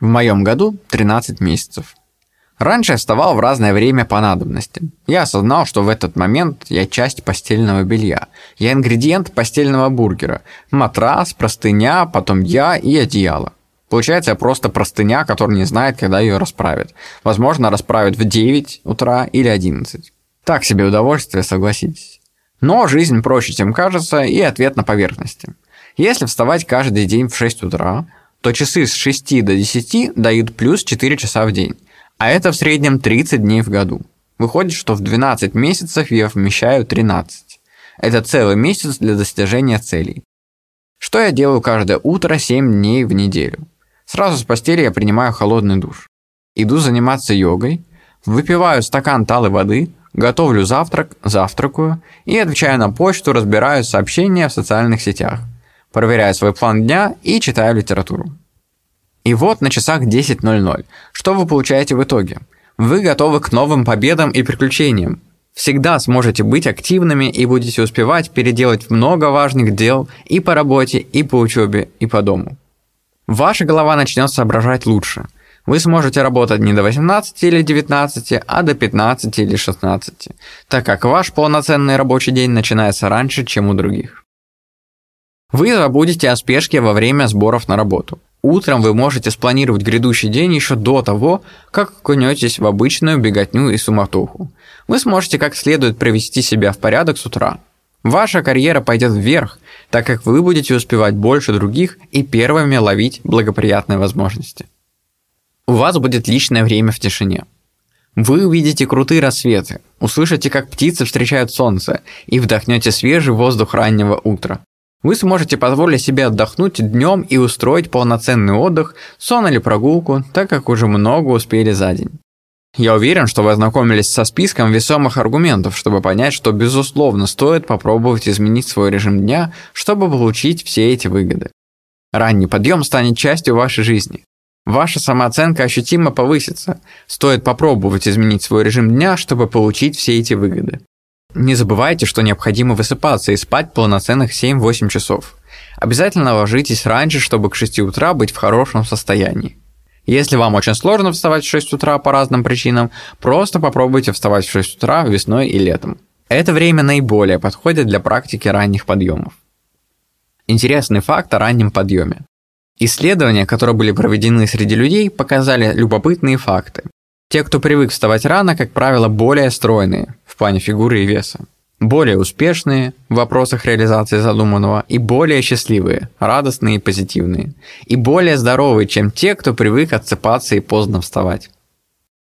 В моем году 13 месяцев. Раньше я вставал в разное время по надобности. Я осознал, что в этот момент я часть постельного белья. Я ингредиент постельного бургера. Матрас, простыня, потом я и одеяло. Получается, я просто простыня, которая не знает, когда ее расправят. Возможно, расправят в 9 утра или 11. Так себе удовольствие, согласитесь. Но жизнь проще, чем кажется, и ответ на поверхности. Если вставать каждый день в 6 утра, то часы с 6 до 10 дают плюс 4 часа в день, а это в среднем 30 дней в году. Выходит, что в 12 месяцев я вмещаю 13. Это целый месяц для достижения целей. Что я делаю каждое утро 7 дней в неделю? Сразу с постели я принимаю холодный душ. Иду заниматься йогой, выпиваю стакан талой воды, готовлю завтрак, завтракаю и отвечаю на почту, разбираю сообщения в социальных сетях – проверяю свой план дня и читаю литературу. И вот на часах 10.00. Что вы получаете в итоге? Вы готовы к новым победам и приключениям. Всегда сможете быть активными и будете успевать переделать много важных дел и по работе, и по учебе, и по дому. Ваша голова начнет соображать лучше. Вы сможете работать не до 18 или 19, а до 15 или 16, так как ваш полноценный рабочий день начинается раньше, чем у других. Вы забудете о спешке во время сборов на работу. Утром вы можете спланировать грядущий день еще до того, как окунетесь в обычную беготню и суматоху. Вы сможете как следует привести себя в порядок с утра. Ваша карьера пойдет вверх, так как вы будете успевать больше других и первыми ловить благоприятные возможности. У вас будет личное время в тишине. Вы увидите крутые рассветы, услышите, как птицы встречают солнце и вдохнете свежий воздух раннего утра. Вы сможете позволить себе отдохнуть днем и устроить полноценный отдых, сон или прогулку, так как уже много успели за день. Я уверен, что вы ознакомились со списком весомых аргументов, чтобы понять, что безусловно стоит попробовать изменить свой режим дня, чтобы получить все эти выгоды. Ранний подъем станет частью вашей жизни. Ваша самооценка ощутимо повысится. Стоит попробовать изменить свой режим дня, чтобы получить все эти выгоды. Не забывайте, что необходимо высыпаться и спать полноценных 7-8 часов. Обязательно ложитесь раньше, чтобы к 6 утра быть в хорошем состоянии. Если вам очень сложно вставать в 6 утра по разным причинам, просто попробуйте вставать в 6 утра весной и летом. Это время наиболее подходит для практики ранних подъемов. Интересный факт о раннем подъеме. Исследования, которые были проведены среди людей, показали любопытные факты. Те, кто привык вставать рано, как правило, более стройные в плане фигуры и веса, более успешные в вопросах реализации задуманного и более счастливые, радостные и позитивные, и более здоровые, чем те, кто привык отсыпаться и поздно вставать.